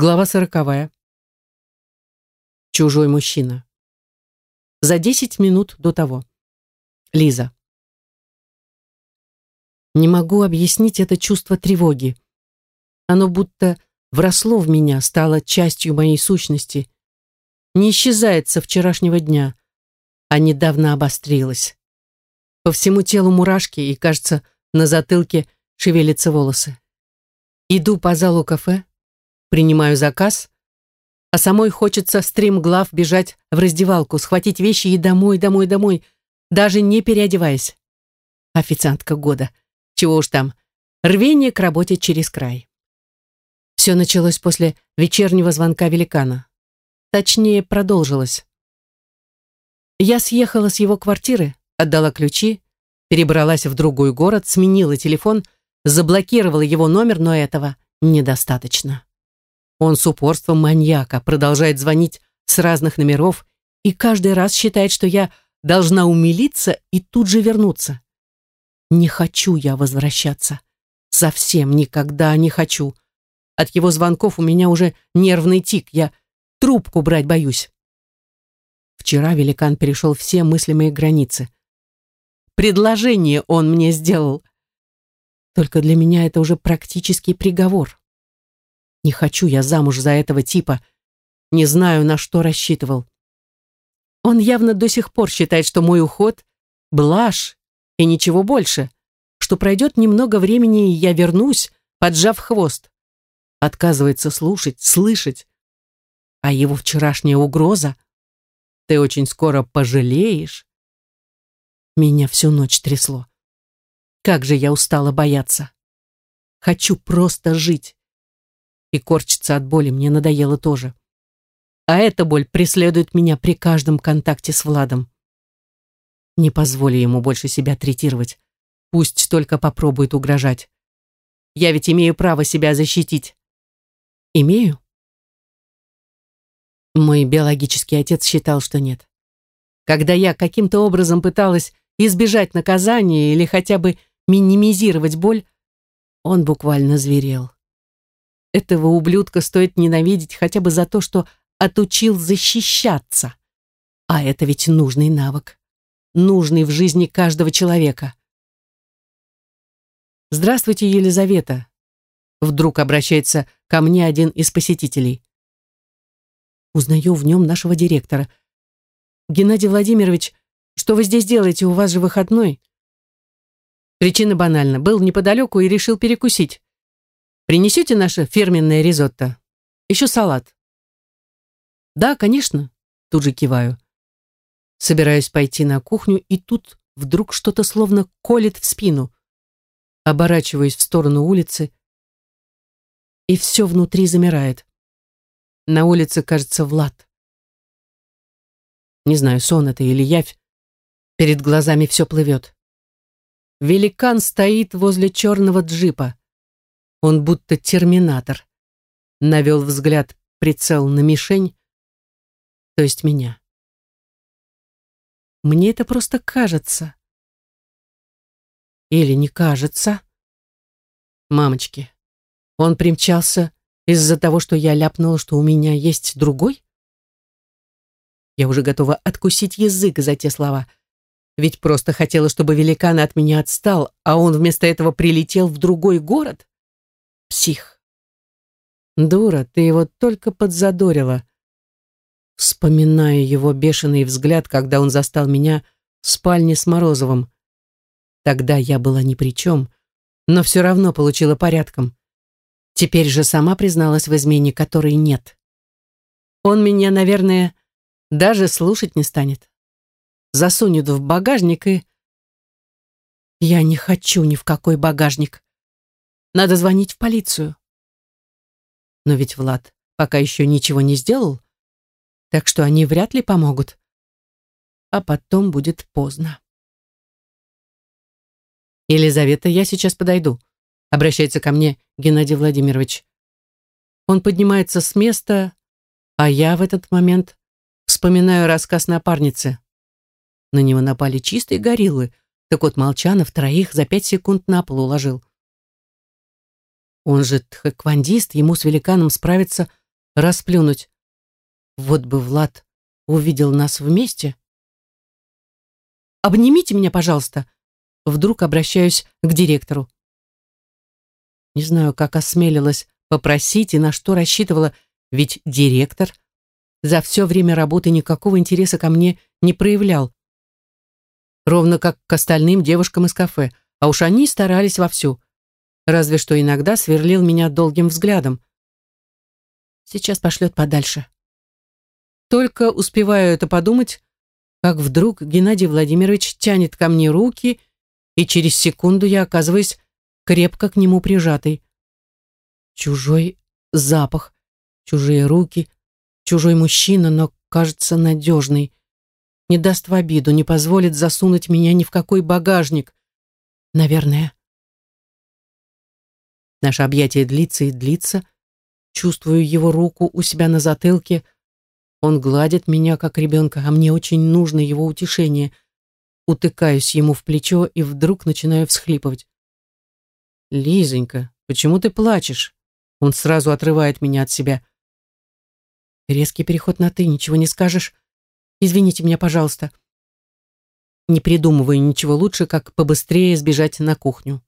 Глава сороковая. Чужой мужчина. За десять минут до того. Лиза. Не могу объяснить это чувство тревоги. Оно будто вросло в меня, стало частью моей сущности. Не исчезает со вчерашнего дня, а недавно обострилось. По всему телу мурашки, и, кажется, на затылке шевелятся волосы. Иду по залу кафе, принимаю заказ, а самой хочется стримглав бежать в раздевалку, схватить вещи и домой, домой, домой, даже не переодеваясь. Официантка года. Чего уж там. Рвение к работе через край. Все началось после вечернего звонка великана. Точнее, продолжилось. Я съехала с его квартиры, отдала ключи, перебралась в другой город, сменила телефон, заблокировала его номер, но этого недостаточно. Он с упорством маньяка продолжает звонить с разных номеров и каждый раз считает, что я должна умилиться и тут же вернуться. Не хочу я возвращаться. Совсем никогда не хочу. От его звонков у меня уже нервный тик, я трубку брать боюсь. Вчера великан перешел все мыслимые границы. Предложение он мне сделал. Только для меня это уже практически приговор. Не хочу я замуж за этого типа. Не знаю, на что рассчитывал. Он явно до сих пор считает, что мой уход — блажь и ничего больше, что пройдет немного времени, и я вернусь, поджав хвост. Отказывается слушать, слышать. А его вчерашняя угроза — ты очень скоро пожалеешь. Меня всю ночь трясло. Как же я устала бояться. Хочу просто жить и корчиться от боли мне надоело тоже. А эта боль преследует меня при каждом контакте с Владом. Не позволю ему больше себя третировать. Пусть только попробует угрожать. Я ведь имею право себя защитить. Имею? Мой биологический отец считал, что нет. Когда я каким-то образом пыталась избежать наказания или хотя бы минимизировать боль, он буквально зверел. Этого ублюдка стоит ненавидеть хотя бы за то, что отучил защищаться. А это ведь нужный навык. Нужный в жизни каждого человека. «Здравствуйте, Елизавета!» Вдруг обращается ко мне один из посетителей. Узнаю в нем нашего директора. «Геннадий Владимирович, что вы здесь делаете? У вас же выходной?» Причина банальна. Был неподалеку и решил перекусить. Принесете наше фирменное ризотто? Еще салат. Да, конечно, тут же киваю. Собираюсь пойти на кухню, и тут вдруг что-то словно колет в спину. Оборачиваюсь в сторону улицы, и все внутри замирает. На улице, кажется, Влад. Не знаю, сон это или явь. Перед глазами все плывет. Великан стоит возле черного джипа. Он будто терминатор. Навел взгляд, прицел на мишень, то есть меня. Мне это просто кажется. Или не кажется. Мамочки, он примчался из-за того, что я ляпнула, что у меня есть другой? Я уже готова откусить язык за те слова. Ведь просто хотела, чтобы великан от меня отстал, а он вместо этого прилетел в другой город. Псих. Дура, ты его только подзадорила. Вспоминаю его бешеный взгляд, когда он застал меня в спальне с Морозовым. Тогда я была ни при чем, но все равно получила порядком. Теперь же сама призналась в измене, которой нет. Он меня, наверное, даже слушать не станет. Засунет в багажник и... Я не хочу ни в какой багажник. Надо звонить в полицию. Но ведь Влад пока еще ничего не сделал, так что они вряд ли помогут. А потом будет поздно. «Елизавета, я сейчас подойду», — обращается ко мне Геннадий Владимирович. Он поднимается с места, а я в этот момент вспоминаю рассказ напарницы. На него напали чистые гориллы, так вот Молчанов троих за пять секунд на пол уложил. Он же тхэквондист, ему с великаном справиться расплюнуть. Вот бы Влад увидел нас вместе. «Обнимите меня, пожалуйста!» Вдруг обращаюсь к директору. Не знаю, как осмелилась попросить и на что рассчитывала, ведь директор за все время работы никакого интереса ко мне не проявлял. Ровно как к остальным девушкам из кафе, а уж они старались вовсю. Разве что иногда сверлил меня долгим взглядом. Сейчас пошлет подальше. Только успеваю это подумать, как вдруг Геннадий Владимирович тянет ко мне руки, и через секунду я оказываюсь крепко к нему прижатой. Чужой запах, чужие руки, чужой мужчина, но, кажется, надежный. Не даст в обиду, не позволит засунуть меня ни в какой багажник. Наверное. Наше объятие длится и длится. Чувствую его руку у себя на затылке. Он гладит меня, как ребенка, а мне очень нужно его утешение. Утыкаюсь ему в плечо и вдруг начинаю всхлипывать. «Лизонька, почему ты плачешь?» Он сразу отрывает меня от себя. Резкий переход на «ты», ничего не скажешь. Извините меня, пожалуйста. Не придумываю ничего лучше, как побыстрее сбежать на кухню.